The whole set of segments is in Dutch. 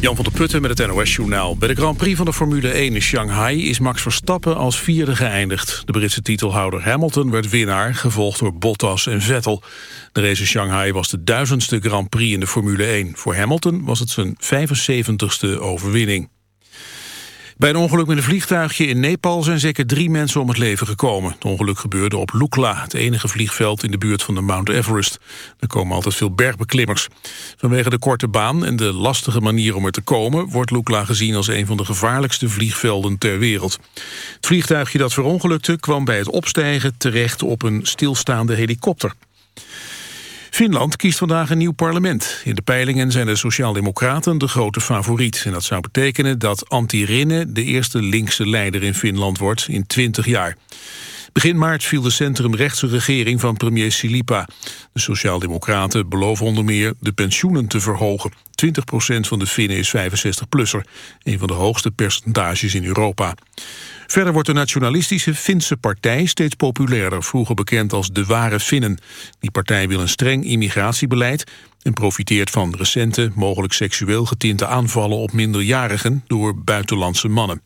Jan van der Putten met het NOS-journaal. Bij de Grand Prix van de Formule 1 in Shanghai is Max Verstappen als vierde geëindigd. De Britse titelhouder Hamilton werd winnaar, gevolgd door Bottas en Vettel. De race in Shanghai was de duizendste Grand Prix in de Formule 1. Voor Hamilton was het zijn 75ste overwinning. Bij een ongeluk met een vliegtuigje in Nepal zijn zeker drie mensen om het leven gekomen. Het ongeluk gebeurde op Lukla, het enige vliegveld in de buurt van de Mount Everest. Er komen altijd veel bergbeklimmers. Vanwege de korte baan en de lastige manier om er te komen... wordt Lukla gezien als een van de gevaarlijkste vliegvelden ter wereld. Het vliegtuigje dat verongelukte kwam bij het opstijgen terecht op een stilstaande helikopter. Finland kiest vandaag een nieuw parlement. In de peilingen zijn de Sociaaldemocraten de grote favoriet. En dat zou betekenen dat Antti Rinne de eerste linkse leider in Finland wordt in 20 jaar. Begin maart viel de centrumrechtse regering van premier Silipa. De Sociaaldemocraten beloven onder meer de pensioenen te verhogen. 20% van de Finnen is 65-plusser, een van de hoogste percentages in Europa. Verder wordt de nationalistische Finse partij steeds populairder, vroeger bekend als de Ware Finnen. Die partij wil een streng immigratiebeleid en profiteert van recente, mogelijk seksueel getinte aanvallen op minderjarigen door buitenlandse mannen.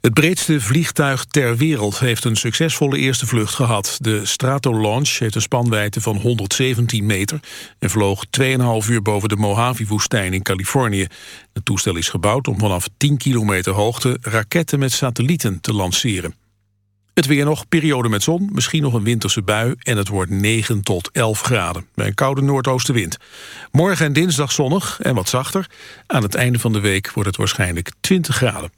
Het breedste vliegtuig ter wereld heeft een succesvolle eerste vlucht gehad. De Stratolaunch heeft een spanwijdte van 117 meter... en vloog 2,5 uur boven de Mojave-woestijn in Californië. Het toestel is gebouwd om vanaf 10 kilometer hoogte... raketten met satellieten te lanceren. Het weer nog, periode met zon, misschien nog een winterse bui... en het wordt 9 tot 11 graden, bij een koude noordoostenwind. Morgen en dinsdag zonnig en wat zachter. Aan het einde van de week wordt het waarschijnlijk 20 graden.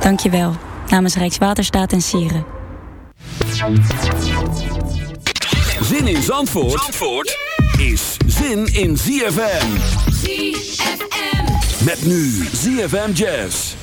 Dank je wel. Namens Rijkswaterstaat en Sieren. Zin in Zandvoort, Zandvoort is zin in ZFM. ZFM. Met nu ZFM Jazz.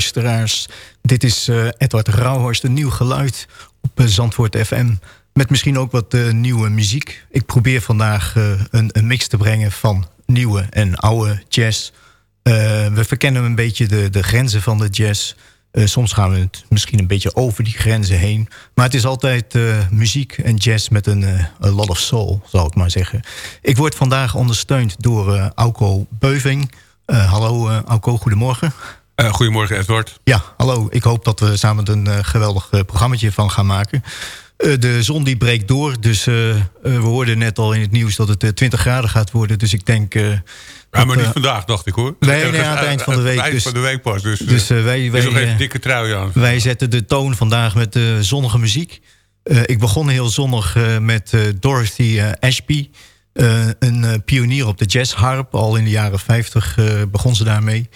Luisteraars. Dit is uh, Edward Rauhorst, een nieuw geluid op uh, Zandvoort FM. Met misschien ook wat uh, nieuwe muziek. Ik probeer vandaag een, een, mix te brengen van nieuwe en oude jazz. we verkennen een beetje de, de grenzen van de jazz. soms gaan we het misschien een beetje over die grenzen heen. Maar het is altijd muziek en jazz met een lot of soul, zal ik maar zeggen. Ik word vandaag ondersteund door Auko Beuving... Hallo uh, Alco, goedemorgen. Uh, goedemorgen Edward. Ja, hallo. Ik hoop dat we samen een geweldig programma van gaan maken. de zon die breekt door, dus we hoorden net al in het nieuws dat het 20 graden gaat worden. Dus ik denk... ja, maar niet vandaag, dacht ik hoor. Nee, nee aan het eind van de week. Het dus, van de week pas. Dus, dus wij, wij, nog even dikke trui aan. Wij zetten de toon vandaag met zonnige muziek. ik begon heel zonnig met Dorothy Ashby... Uh, een uh, pionier op de jazzharp. Al in de jaren 50 uh, begon ze daarmee.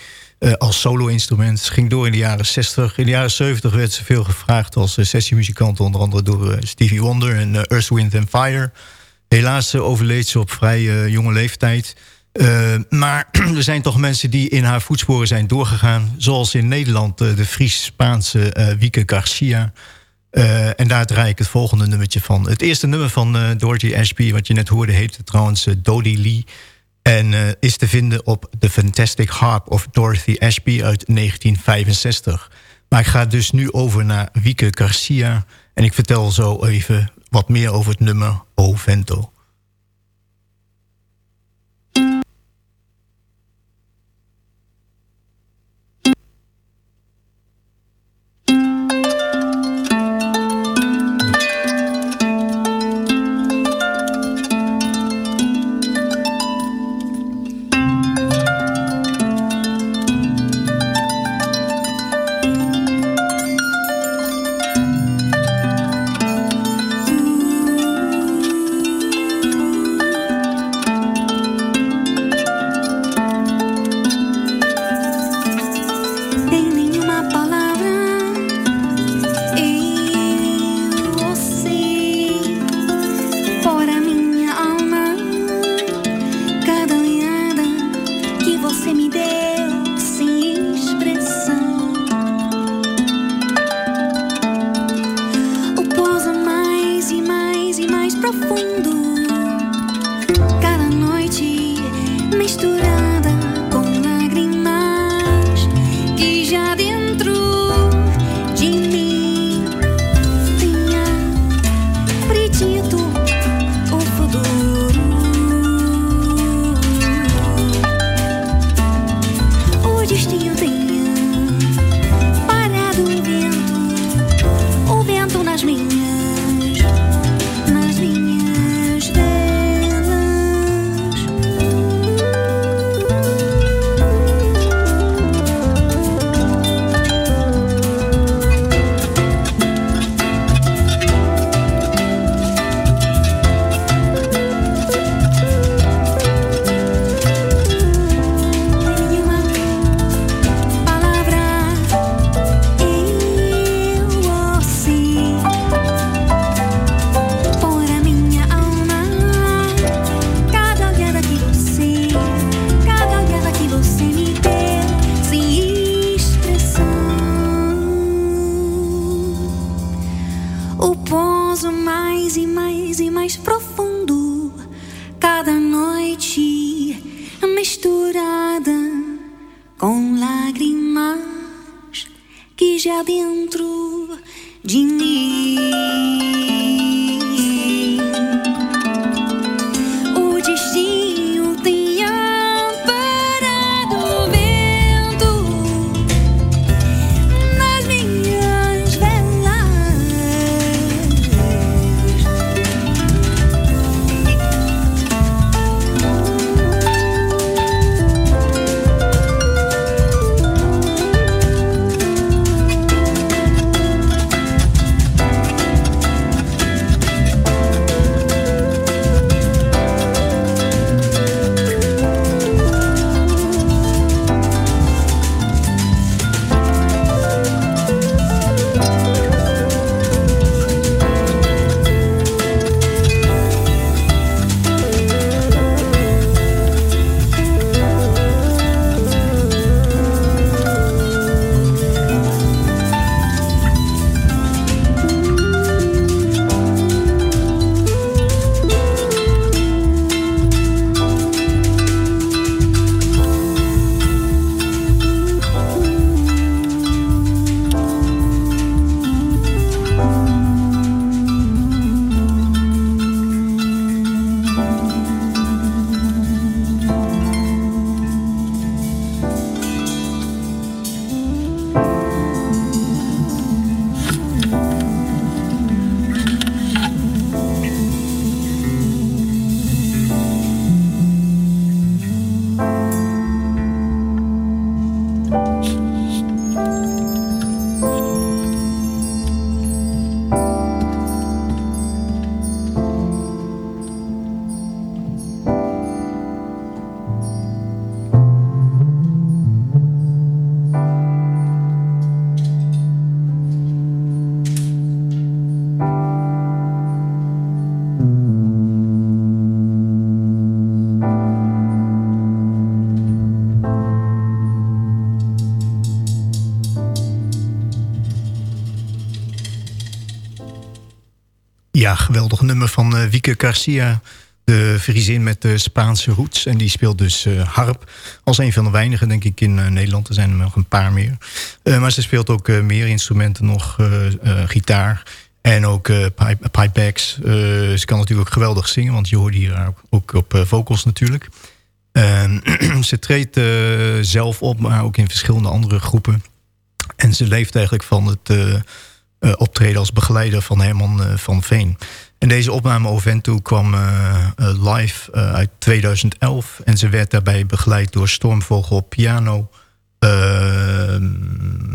Als solo-instrument. Ze ging door in de jaren 60. In de jaren 70 werd ze veel gevraagd als sessiemuzikant. Onder andere door Stevie Wonder en Earth, Wind and Fire. Helaas overleed ze op vrij jonge leeftijd. maar er zijn toch mensen die in haar voetsporen zijn doorgegaan. Zoals in Nederland de Fries-Spaanse Wieke Garcia... En daar draai ik het volgende nummertje van. Het eerste nummer van uh, Dorothy Ashby, wat je net hoorde, heet trouwens uh, Dodie Lee. En is te vinden op The Fantastic Harp of Dorothy Ashby uit 1965. Maar ik ga dus nu over naar Wieke Garcia. En ik vertel zo even wat meer over het nummer O Vento. Van uh, Wieke Garcia. De Friesin met de Spaanse roots. En die speelt dus harp. Als een van de weinigen, denk ik, in Nederland. Er zijn er nog een paar meer. maar ze speelt ook meer instrumenten nog. gitaar. En ook pipe, pipebacks. ze kan natuurlijk ook geweldig zingen. Want je hoort hier ook, ook op vocals natuurlijk. ze treedt zelf op, maar ook in verschillende andere groepen. En ze leeft eigenlijk van het optreden als begeleider van Herman van Veen. En deze opname Ovento kwam live uit 2011. En ze werd daarbij begeleid door Stormvogel op piano...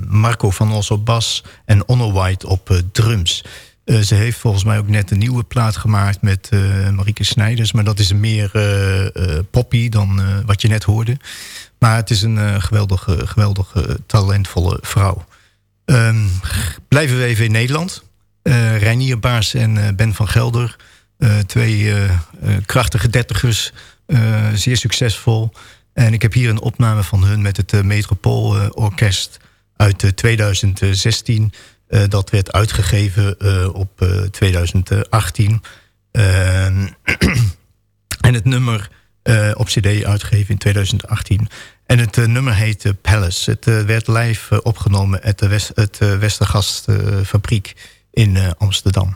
Marco van Os op bas en Onno White op drums. ze heeft volgens mij ook net een nieuwe plaat gemaakt met uh, Snijders. Maar dat is meer poppy dan wat je net hoorde. Maar het is een geweldige, geweldige, talentvolle vrouw. Um, blijven we even in Nederland. Uh, Reinier Baars en uh, Ben van Gelder. Uh, twee krachtige dertigers. zeer succesvol. En ik heb hier een opname van hun met het Metropool Orkest uit 2016. dat werd uitgegeven op 2018. Ehm, en het nummer op cd uitgegeven in 2018. En het nummer heet Palace. Het werd live opgenomen uit de West, het Westergastfabriek in Amsterdam.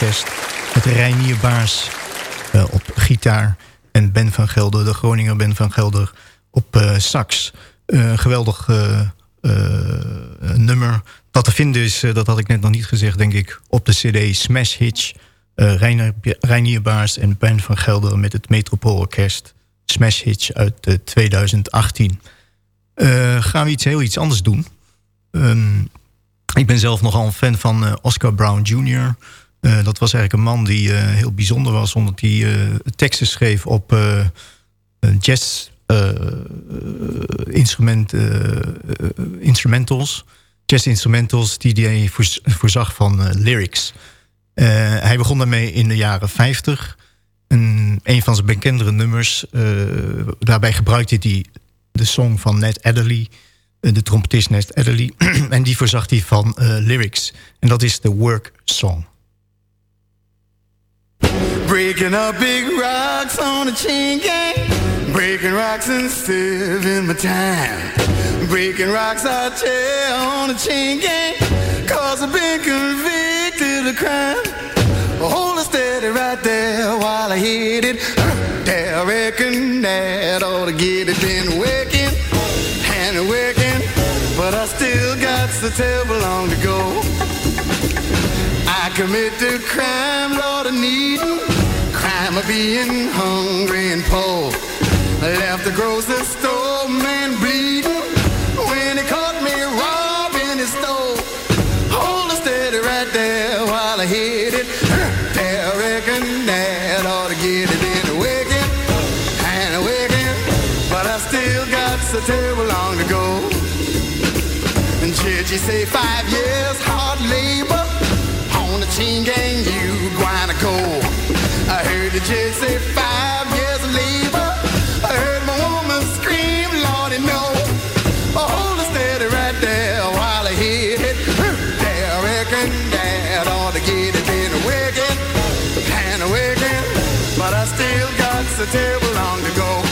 Met Reinier Baars op gitaar. En Ben van Gelder, de Groninger Ben van Gelder, op sax. geweldig nummer. Dat te vinden is, dat had ik net nog niet gezegd, denk ik, op de cd Smash Hitch. Reinier, Reinier Baars en Ben van Gelder met het Metropoolorkest. Smash Hitch uit 2018. gaan we iets heel iets anders doen. Um, ik ben zelf nogal een fan van uh, Oscar Brown Jr. Uh, dat was eigenlijk een man die uh, heel bijzonder was... omdat hij teksten schreef op jazz instrument, instrumentals. Die hij voorzag van lyrics. hij begon daarmee in de jaren 50. En een van zijn bekendere nummers... daarbij gebruikte hij de song van Ned Adderley... Eh, de trompetist Nest Adderley. en die voorzag hij van lyrics. En dat is de Work Song. Breaking up big rocks on a chain gang. Breaking rocks and saving my time. Breaking rocks I tell on a chain gang. Cause I've been convicted of crime. Hold it steady right there while I hit it. There, I reckon that ought to get it. Been working and working. But I still got so terrible long to go. I commit the crime, Lord, of needing, of being hungry and poor. I left the grocery store, man, bleeding when he caught me robbing his store. Hold steady right there while I hit it. There, I reckon ought to get it in a wicked and a wicked, but I still got so terrible long to go. Did you say five years a table long ago.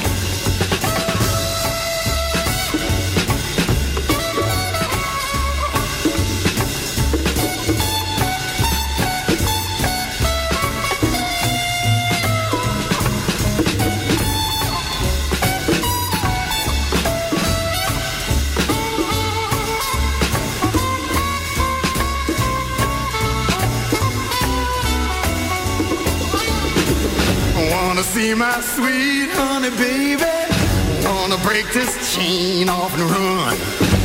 My sweet honey baby. Wanna break this chain off and run.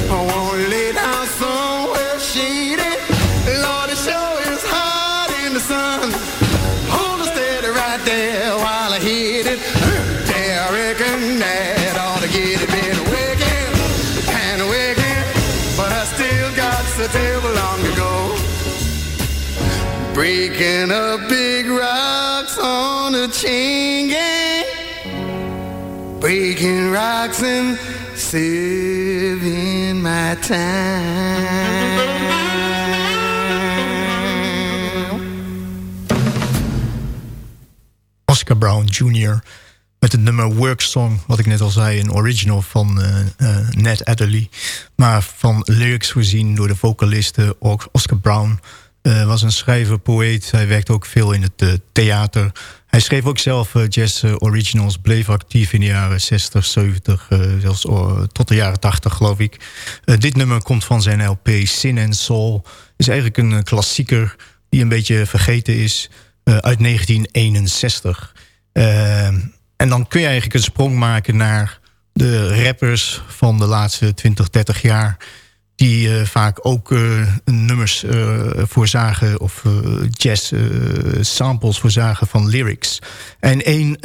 I wanna lay down somewhere shady. Lord, it sure is hot in the sun. Hold it steady right there while I hit it. Yeah, I reckon that ought to get it been wicked and wicked. But I still got so terrible long to go. Breaking up big rocks on. Breaking rocks my time. Oscar Brown Jr. met het nummer Work Song, wat ik net al zei, een original van uh, uh, Ned Adderley. Maar van lyrics voorzien door de vocaliste Oscar Brown uh, was een schrijver, poëet. Hij werkte ook veel in het uh, theater. Hij schreef ook zelf uh, jazz originals. Bleef actief in de jaren 60, 70, zelfs tot de jaren 80 geloof ik. dit nummer komt van zijn LP Sin and Soul. Is eigenlijk een klassieker die een beetje vergeten is. uit 1961. en dan kun je eigenlijk een sprong maken naar de rappers van de laatste 20, 30 jaar die uh, vaak ook uh, nummers uh, voorzagen of jazz samples voorzagen van lyrics. En één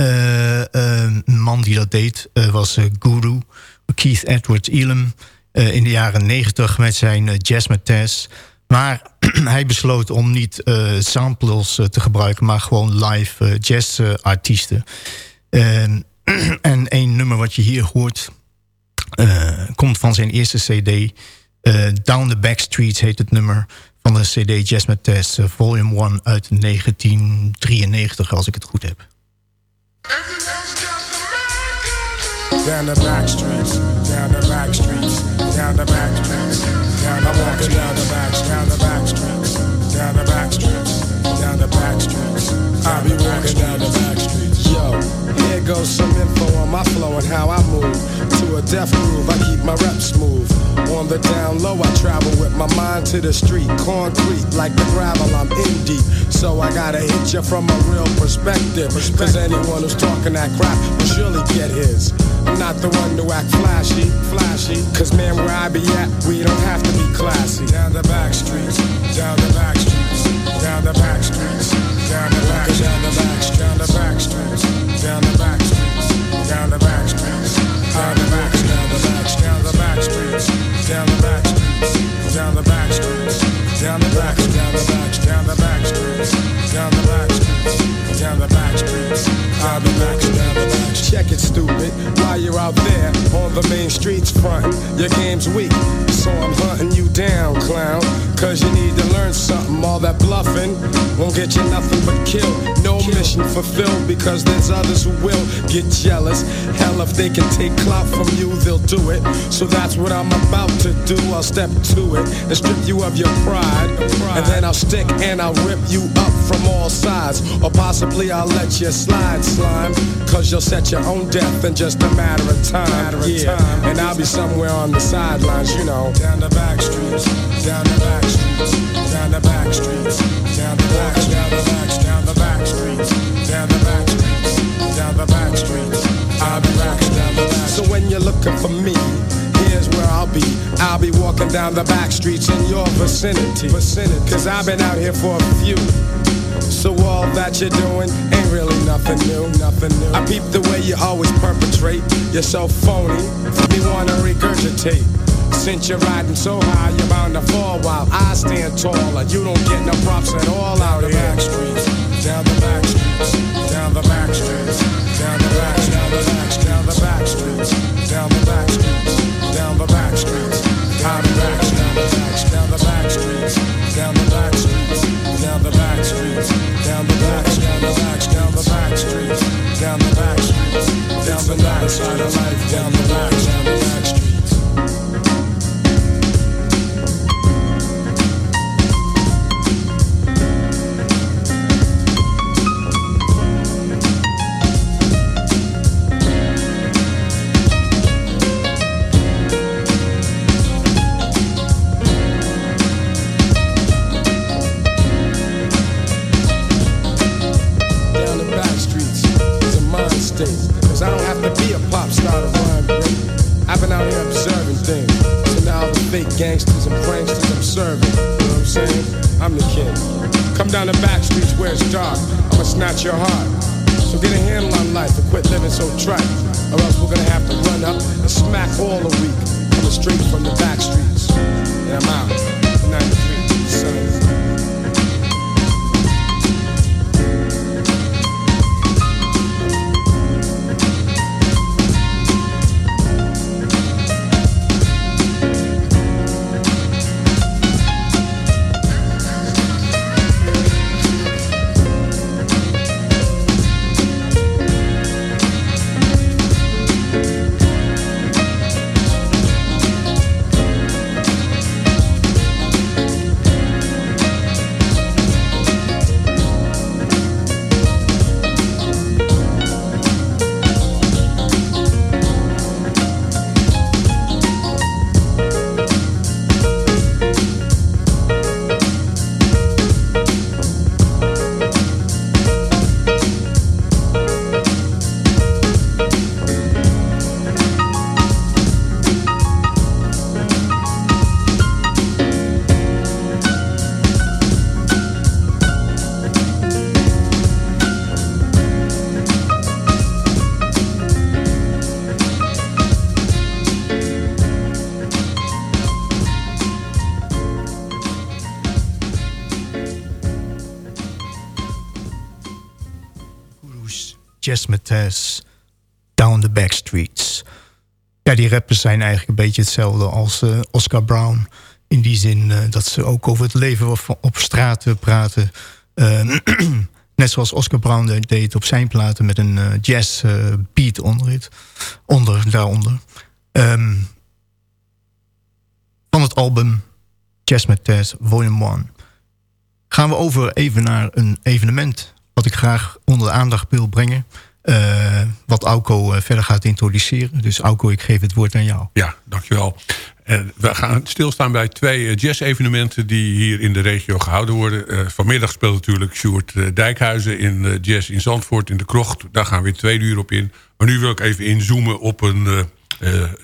man die dat deed was Guru, Keith Edwards Elam, in de jaren negentig met zijn Jazz Tess. Maar hij besloot om niet samples te gebruiken, maar gewoon live jazzartiesten. en één nummer wat je hier hoort, komt van zijn eerste cd... Eh, down the Back Streets heet het nummer van de CD Jazz met Test, eh, volume 1 uit 1993, als ik het goed heb. Down the back streets, down the back streets, down the back streets, down the back streets, down the back streets, down the back streets, down the back down the back streets. Be walking down the back goes some info on my flow and how I move. To a death groove, I keep my reps smooth. On the down low, I travel with my mind to the street. Concrete, like the gravel, I'm in deep. So I gotta hit you from a real perspective. Cause anyone who's talking that crap will surely get his. I'm not the one to act flashy, flashy. Cause man, where I be at, we don't have to be classy. Down the back streets, down the back streets, down the back streets, down the back, down the back, down the back streets down the back streets, down the back streets, down the back, down the back, down the back streets, down the back streets, down the back streets, down the back, down the back, down the back streets, down the back streets, down the back streets, down the back. Check it, stupid. While you're out there the main streets frontin', your game's weak, so I'm hunting you down, clown. Cause you need to learn something. All that bluffing won't get you nothing but kill. No mission fulfilled because there's others who will get jealous. Hell, if they can take clout from you, they'll do it. So that's what I'm about to do. I'll step to it and strip you of your pride. And then I'll stick and I'll rip you up from all sides. Or possibly I'll let you slide, slime. Cause you'll set your own death in just a matter of time. yeah. And I'll be somewhere on the sidelines, you know. Down the back streets, down the back streets, down the back streets, down the back, down the back, down the back streets, down the back streets, down the back streets. I'll be back, down the back. So when you're looking for me, here's where I'll be. I'll be walking down the back streets in your vicinity. vicinity. Cause I've been out here for a few. So all that you're doing ain't really nothing new, nothing new. I peep the way you always perpetrate. You're so phony, me wanna regurgitate. Since you're riding so high, you're bound to fall while I stand taller. You don't get no props at all out here. Back streets, down the back streets, down the back streets, down the back, down the back, down the back streets, down the back streets, down the back streets, down the back, down the back, down the back streets, down the back streets, down the back streets, down the back, back side of life, down the back, down the back streets. down the back streets is a mind state. Cause I don't have to I've been out here observing things. So now the fake gangsters and pranksters I'm serving. You know what I'm saying? I'm the king. Come down the back streets where it's dark. I'ma snatch your heart. So get a handle on life and quit living so trite. Or else we're gonna have to run up and smack all the week. Coming straight from the back streets. And I'm out. Ja, die rappers zijn eigenlijk een beetje hetzelfde als eh, Oscar Brown. In die zin eh, dat ze ook over het leven op, op straat eh, praten. Net zoals Oscar Brown de- deed op zijn platen met een jazz beat onder het, onder, daaronder. Ehm, van het album Jazz Mathes Volume 1 gaan we over even naar een evenement... wat ik graag onder de aandacht wil brengen. Wat Auko verder gaat introduceren. Dus Auko, ik geef het woord aan jou. Ja, dankjewel. En we gaan stilstaan bij twee jazz-evenementen die hier in de regio gehouden worden. vanmiddag speelt natuurlijk Sjoerd Dijkhuizen in Jazz in Zandvoort in de Krocht. Daar gaan we twee uur op in. Maar nu wil ik even inzoomen op een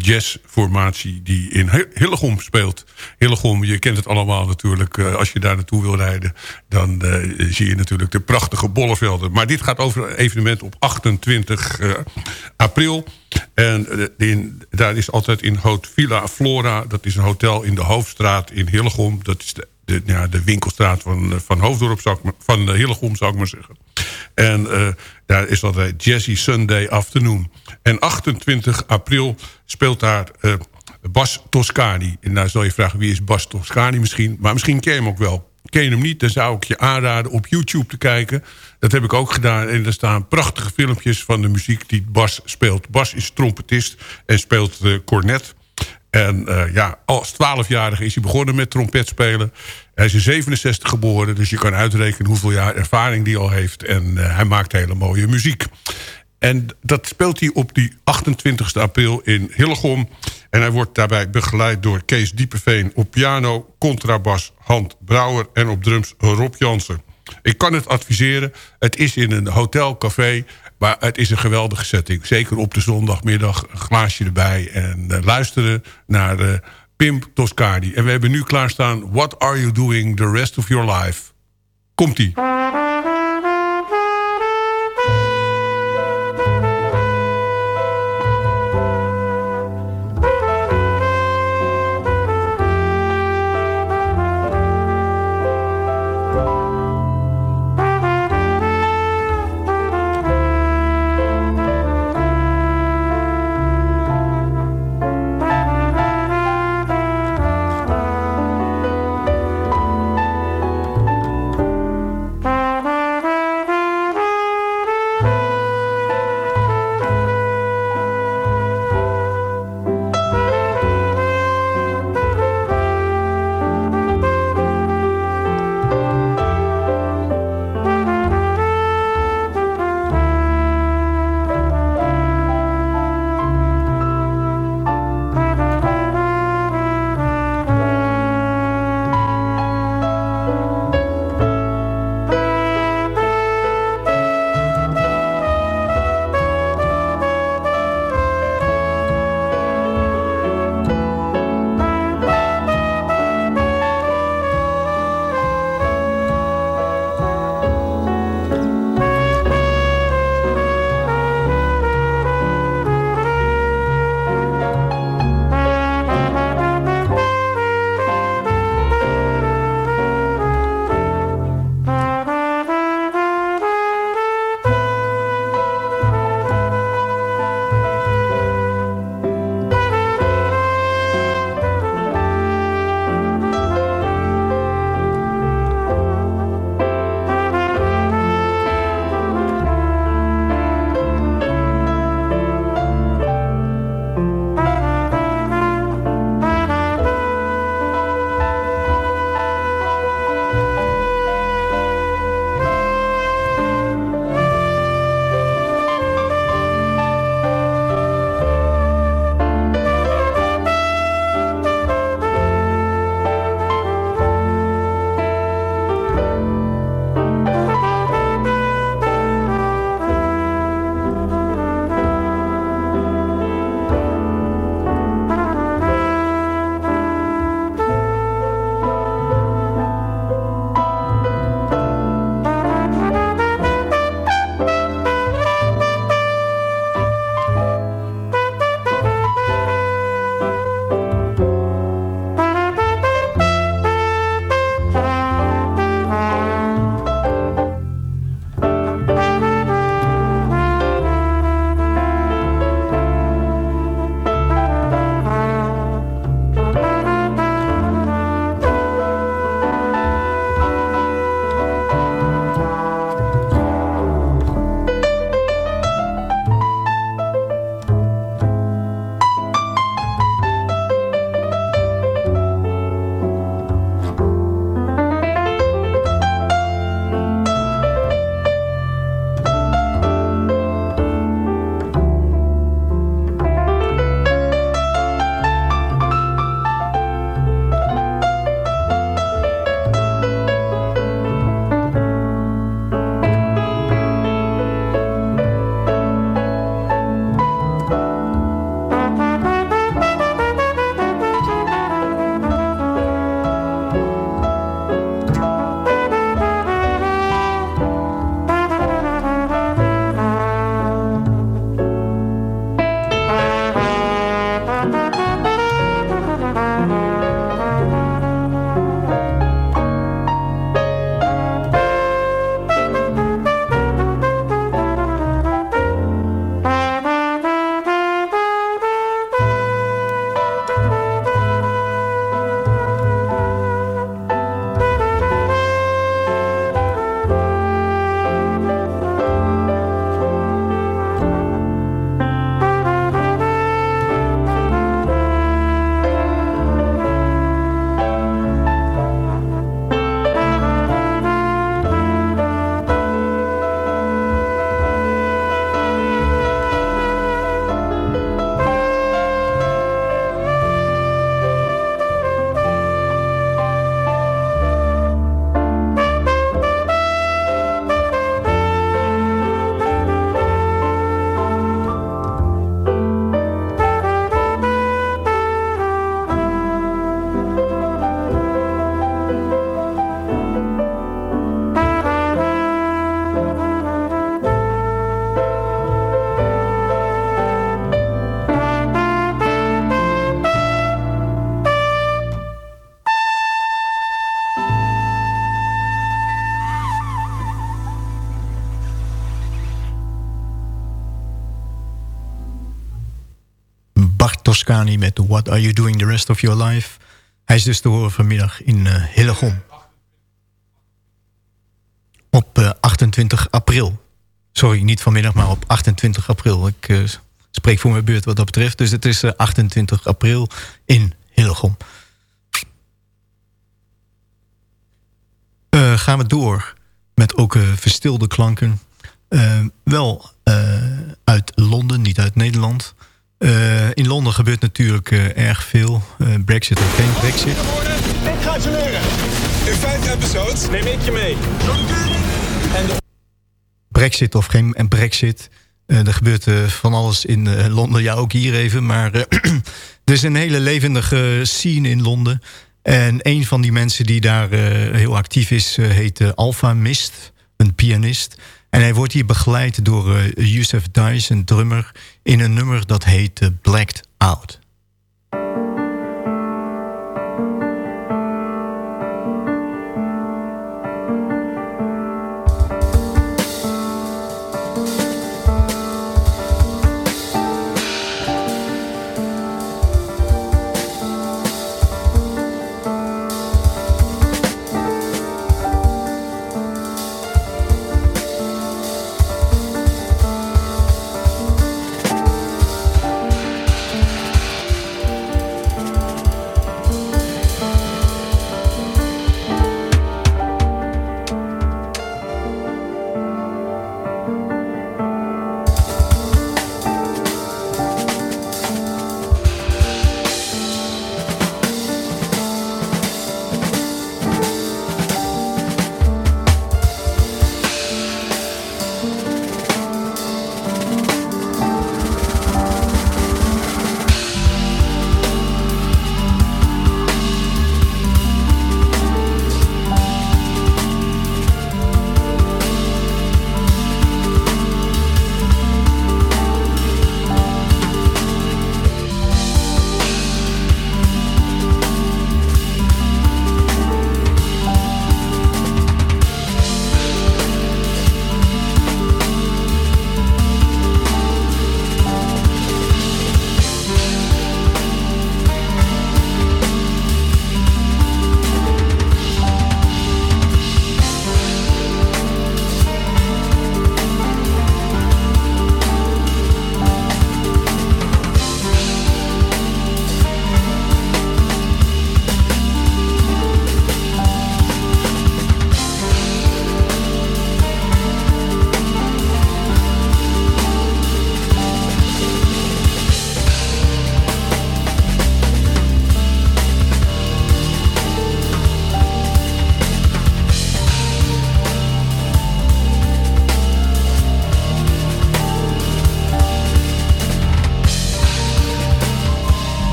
jazzformatie die in Hillegom speelt. Hillegom, je kent het allemaal natuurlijk. Uh, als je daar naartoe wil rijden, dan uh, zie je natuurlijk de prachtige bollevelden. Maar dit gaat over een evenement op 28 april. En daar is altijd in Hotel Villa Flora. Dat is een hotel in de Hoofdstraat in Hillegom. Dat is de, de, ja, de winkelstraat van, van Hoofddorp, zou ik van Hillegom zou ik maar zeggen. En daar is dat Jazzy Sunday Afternoon. En 28 april speelt daar Bas Toscani. En nou zal je vragen, wie is Bas Toscani misschien? Maar misschien ken je hem ook wel. Ken je hem niet, dan zou ik je aanraden op YouTube te kijken. Dat heb ik ook gedaan. En er staan prachtige filmpjes van de muziek die Bas speelt. Bas is trompetist en speelt uh, cornet. En uh, ja, als 12-jarige is hij begonnen met trompet spelen. Hij is in 67 geboren, dus je kan uitrekenen hoeveel jaar ervaring hij al heeft. En uh, hij maakt hele mooie muziek. En dat speelt hij op die 28 april in Hillegom. En hij wordt daarbij begeleid door Kees Diepeveen op piano... contrabas Hand Brouwer en op drums Rob Jansen. Ik kan het adviseren. Het is in een hotelcafé, maar het is een geweldige setting. Zeker op de zondagmiddag, een glaasje erbij... en uh, luisteren naar uh, Pim Toscani. En we hebben nu klaarstaan... What are you doing the rest of your life? Komt-ie. Met What Are You Doing The Rest Of Your Life. Hij is dus te horen vanmiddag in uh, Hillegom. Op 28 april. Sorry, niet vanmiddag, maar op 28 april. Ik spreek voor mijn beurt wat dat betreft. Dus het is 28 april in Hillegom. gaan we door met ook verstilde klanken. wel uit Londen, niet uit Nederland. Uh, in Londen gebeurt natuurlijk uh, erg veel. Uh, Brexit of geen Brexit. Ik ga het je leren. In vijf episodes neem ik je mee. En de... Brexit of geen en Brexit. er gebeurt van alles in Londen. Ja, ook hier even. Maar er is een hele levendige scene in Londen. En een van die mensen die daar heel actief is... heet Alpha Mist, een pianist... En hij wordt hier begeleid door uh, Yusuf Dice, een drummer... in een nummer dat heet uh, Blacked Out.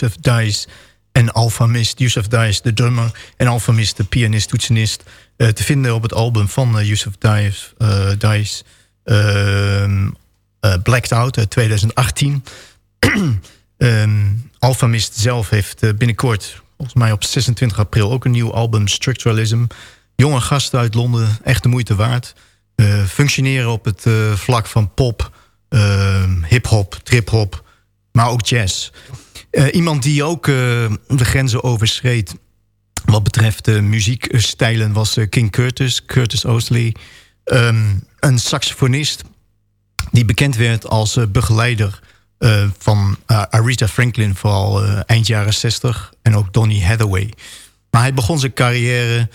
Yusuf en Alpha Mist. Yusuf Dice, de drummer, en Alpha Mist, de pianist, toetsenist. te vinden op het album van Yusuf Dice, Dice ehm, Blacked Out uit 2018. um, Alpha Mist zelf heeft binnenkort, volgens mij op 26 april... ook een nieuw album, Structuralism. Jonge gasten uit Londen, echt de moeite waard. functioneren op het vlak van pop, hip-hop, trip-hop maar ook jazz. Uh, iemand die ook uh, de grenzen overschreed wat betreft uh, muziekstijlen was King Curtis, Curtis Oasley. Um, een saxofonist die bekend werd als begeleider van Aretha Franklin... vooral eind jaren 60 en ook Donny Hathaway. Maar hij begon zijn carrière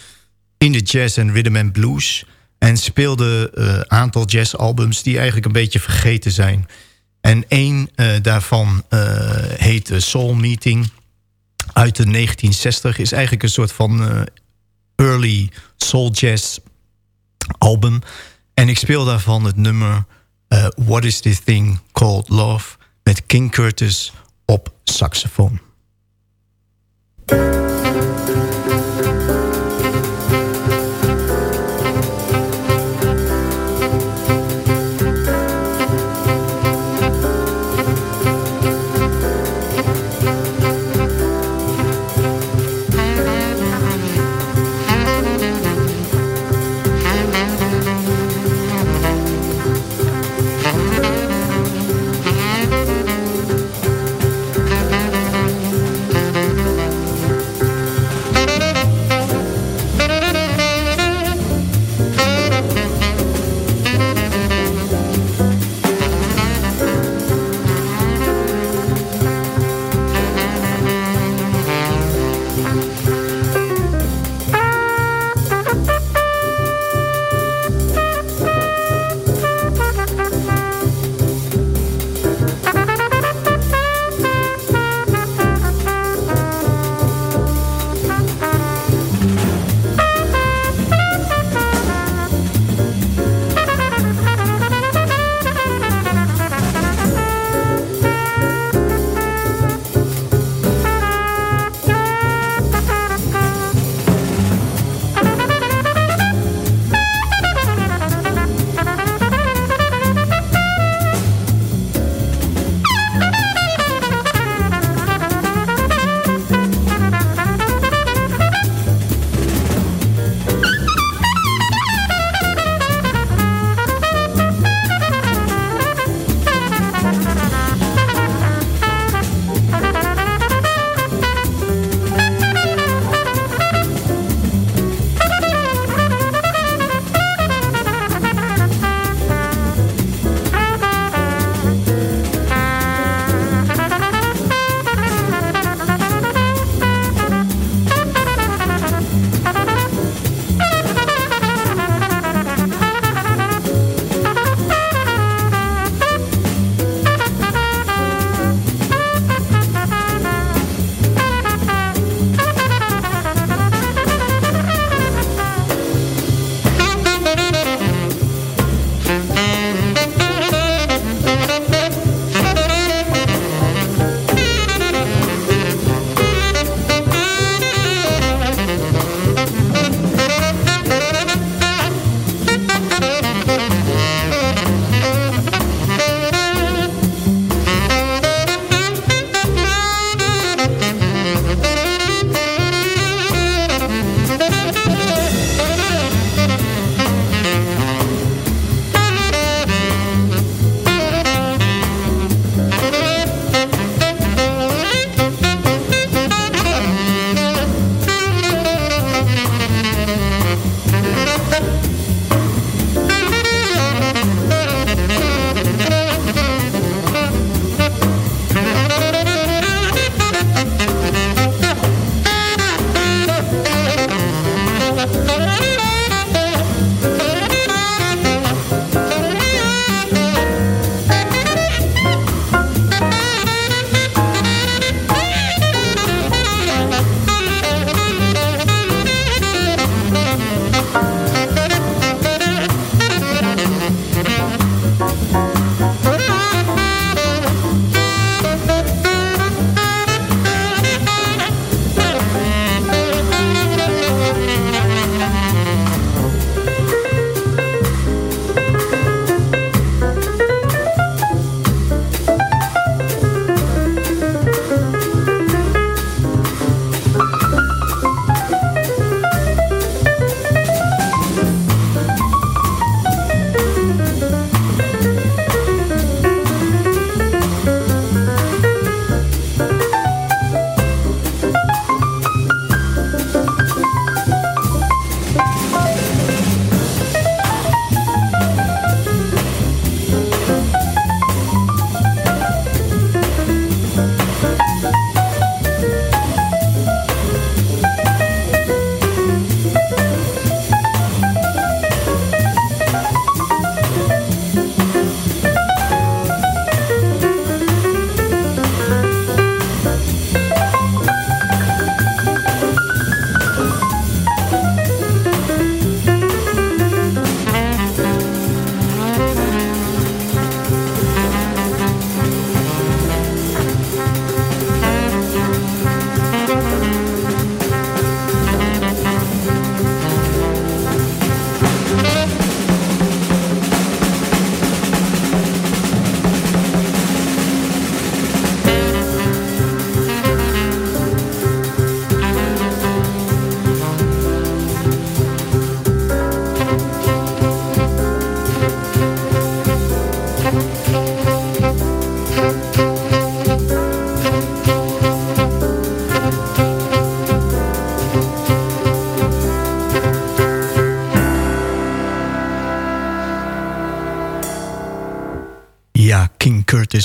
in de jazz en rhythm and blues... en speelde een aantal jazzalbums die eigenlijk een beetje vergeten zijn... En één uh, daarvan uh, heet Soul Meeting uit de 1960. Is eigenlijk een soort van uh, early soul jazz album. En ik speel daarvan het nummer What is this thing called love... met King Curtis op saxofoon.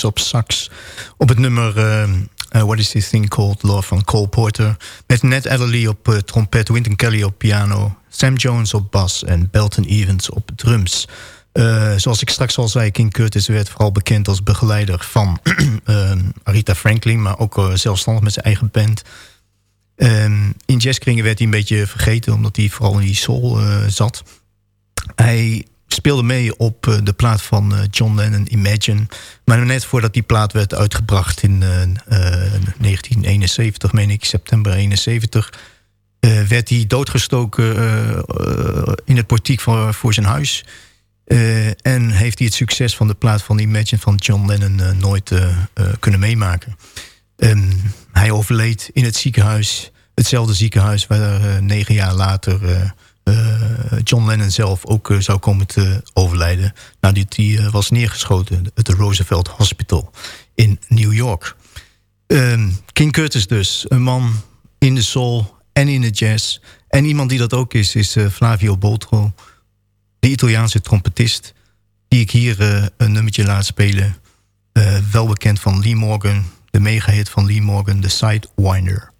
Op sax. Op het nummer What is This Thing Called Love van Cole Porter. Met Ned Adderley op trompet, Wynton Kelly op piano... Sam Jones op bas en Belton Evans op drums... Zoals ik straks al zei, King Curtis werd vooral bekend als begeleider van Aretha Franklin, maar ook zelfstandig met zijn eigen band. Um, in jazzkringen werd hij een beetje vergeten, omdat hij vooral in die soul zat. Hij speelde mee op de plaat van John Lennon, Imagine. Maar net voordat die plaat werd uitgebracht in 1971, meen ik, september 71... werd hij doodgestoken in het portiek voor, voor zijn huis... En heeft hij het succes van de plaat van Imagine van John Lennon nooit kunnen meemaken. Um, hij overleed in het ziekenhuis, hetzelfde ziekenhuis waar negen jaar later John Lennon zelf ook zou komen te overlijden. Nadat hij was neergeschoten, het Roosevelt Hospital in New York. Um, King Curtis dus, een man in de soul en in de jazz. En iemand die dat ook is, is Flavio Boltro de Italiaanse trompetist... die ik hier een nummertje laat spelen. Uh, wel bekend van Lee Morgan, de megahit van Lee Morgan, The Sidewinder.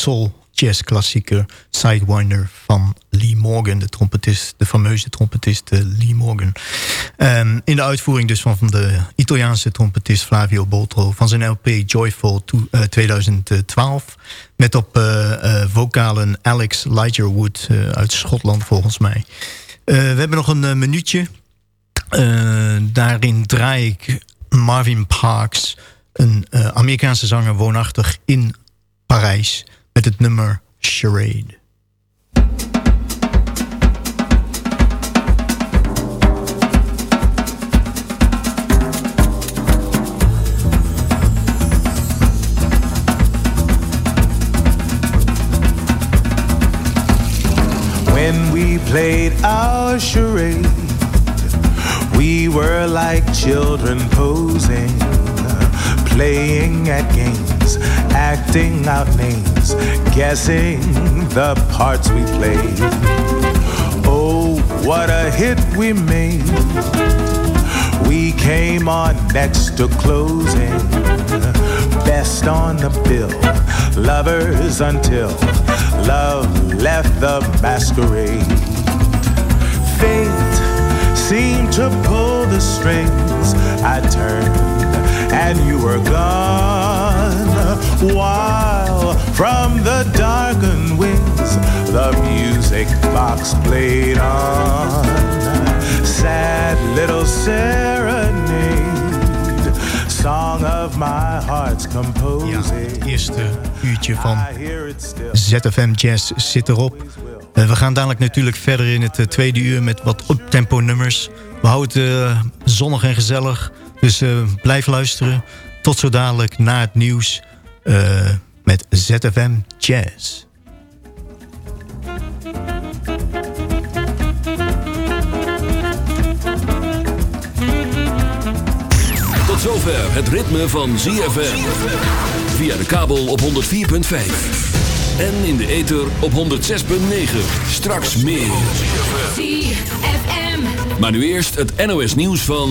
Soul jazz klassieker Sidewinder van Lee Morgan, de trompetist, de fameuze trompetist eh, Lee Morgan. Ehm, in de uitvoering dus van, van de Italiaanse trompetist Flavio Boltro van zijn LP Joyful to, eh, 2012 met op eh, vocalen Alex Ligerwood uit Schotland volgens mij. We hebben nog een minuutje. Daarin draai ik Marvin Parks, een Amerikaanse zanger woonachtig in Parijs, met het nummer Charade. When we played our charade, we were like children posing, playing at games, acting out names, guessing the parts we played. Oh, what a hit we made! We came on next to closing, best on the bill, lovers until love left the masquerade. Fate seemed to pull the strings. I turned and you were gone. While from the darkened wings, the music box played on. Sad little serenade, song of my heart's composing. Het eerste uurtje van ZFM Jazz zit erop. Eh, we gaan dadelijk natuurlijk verder in het eh, tweede uur met wat uptempo nummers. We houden het eh, zonnig en gezellig, dus eh, blijf luisteren. Tot zo dadelijk na het nieuws eh, met ZFM Jazz. Tot zover het ritme van ZFM. Via de kabel op 104.5. En in de ether op 106.9. Straks meer. ZFM. Maar nu eerst het NOS nieuws van...